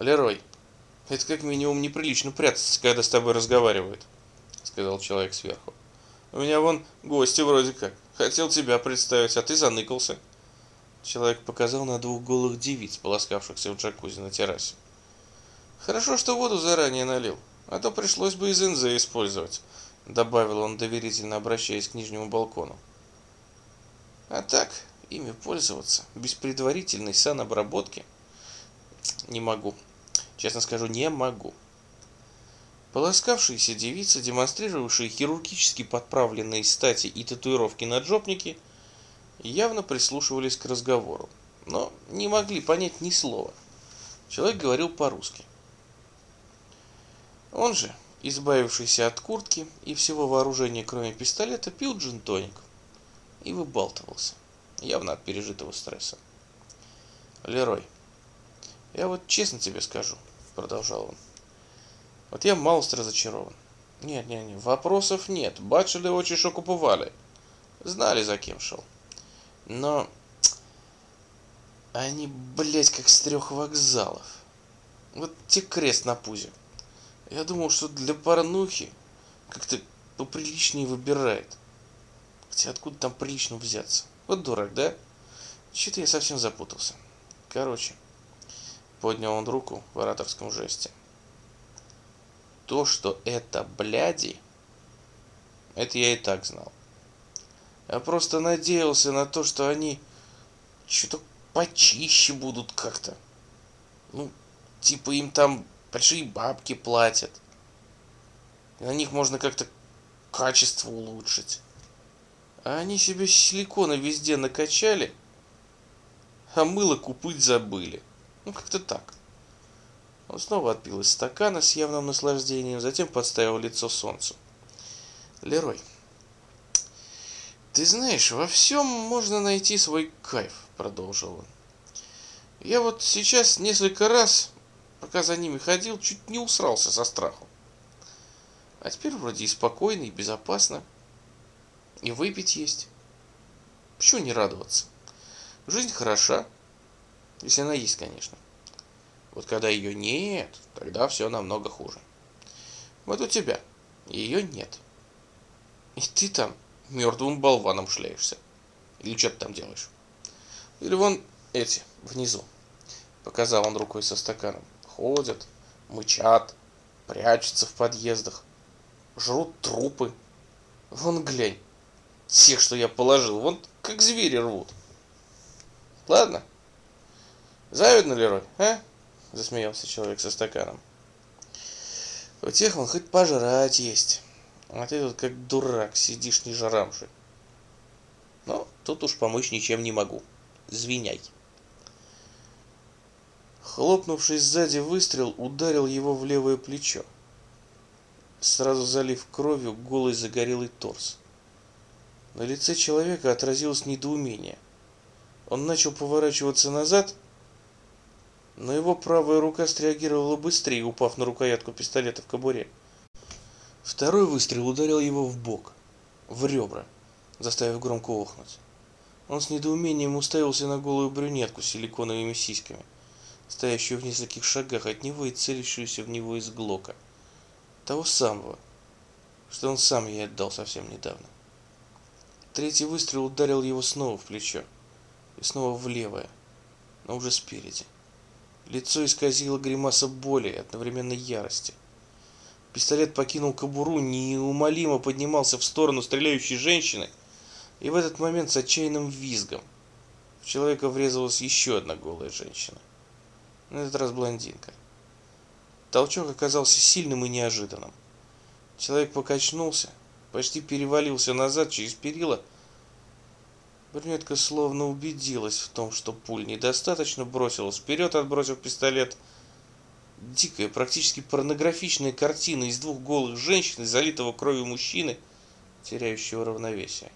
Лерой, это как минимум неприлично прятаться, когда с тобой разговаривают, сказал человек сверху. У меня вон гости вроде как. Хотел тебя представить, а ты заныкался. Человек показал на двух голых девиц, полоскавшихся в джакузи на террасе. Хорошо, что воду заранее налил, а то пришлось бы из НЗ использовать, добавил он доверительно, обращаясь к нижнему балкону. А так, ими пользоваться без предварительной санобработки не могу. Честно скажу, не могу. Полоскавшиеся девицы, демонстрировавшие хирургически подправленные стати и татуировки на джопнике, явно прислушивались к разговору, но не могли понять ни слова. Человек говорил по-русски. Он же, избавившийся от куртки и всего вооружения, кроме пистолета, пил джин-тоник и выбалтывался, явно от пережитого стресса. «Лерой, я вот честно тебе скажу», — продолжал он, — «вот я малость разочарован. Нет, нет, нет, вопросов нет, бачили очи, что купували. Знали, за кем шел. Но они, блядь, как с трех вокзалов. Вот те крест на пузе. Я думал, что для порнухи как-то поприличнее выбирает. Хотя откуда там прилично взяться? Вот дурак, да? Что-то я совсем запутался. Короче, поднял он руку в ораторском жесте. То, что это бляди, это я и так знал. Я просто надеялся на то, что они что-то почище будут как-то. Ну, типа им там большие бабки платят. И на них можно как-то качество улучшить. А они себе силикона везде накачали, а мыло купить забыли. Ну, как-то так. Он снова отпил из стакана с явным наслаждением, затем подставил лицо солнцу. Лерой, ты знаешь, во всем можно найти свой кайф, продолжил он. Я вот сейчас несколько раз, пока за ними ходил, чуть не усрался со страху. А теперь вроде и спокойно, и безопасно. И выпить есть. Почему не радоваться? Жизнь хороша, если она есть, конечно. Вот когда ее нет, тогда все намного хуже. Вот у тебя ее нет. И ты там мертвым болваном шляешься. Или что ты там делаешь? Или вон эти, внизу. Показал он рукой со стаканом. Ходят, мычат, прячутся в подъездах, жрут трупы. Вон глянь, тех, что я положил, вон как звери рвут. Ладно. Завидно, Лерой, а? Засмеялся человек со стаканом. У тех он хоть пожрать есть. А ты тут как дурак сидишь не жарамши. Но тут уж помочь ничем не могу. Звиняй. Хлопнувший сзади выстрел ударил его в левое плечо, сразу залив кровью голый загорелый торс. На лице человека отразилось недоумение. Он начал поворачиваться назад, но его правая рука среагировала быстрее, упав на рукоятку пистолета в кобуре. Второй выстрел ударил его в бок, в ребра, заставив громко охнуть. Он с недоумением уставился на голую брюнетку с силиконовыми сиськами, стоящую в нескольких шагах от него и целящуюся в него из глока. Того самого, что он сам ей отдал совсем недавно. Третий выстрел ударил его снова в плечо и снова в левое, но уже спереди. Лицо исказило гримаса боли и одновременно ярости. Пистолет покинул кобуру, неумолимо поднимался в сторону стреляющей женщины, и в этот момент с отчаянным визгом в человека врезалась еще одна голая женщина. На этот раз блондинка. Толчок оказался сильным и неожиданным. Человек покачнулся, почти перевалился назад через перила. Брюнетка словно убедилась в том, что пуль недостаточно, бросилась вперед, отбросив пистолет – дикая, практически порнографичная картина из двух голых женщин и залитого кровью мужчины, теряющего равновесие.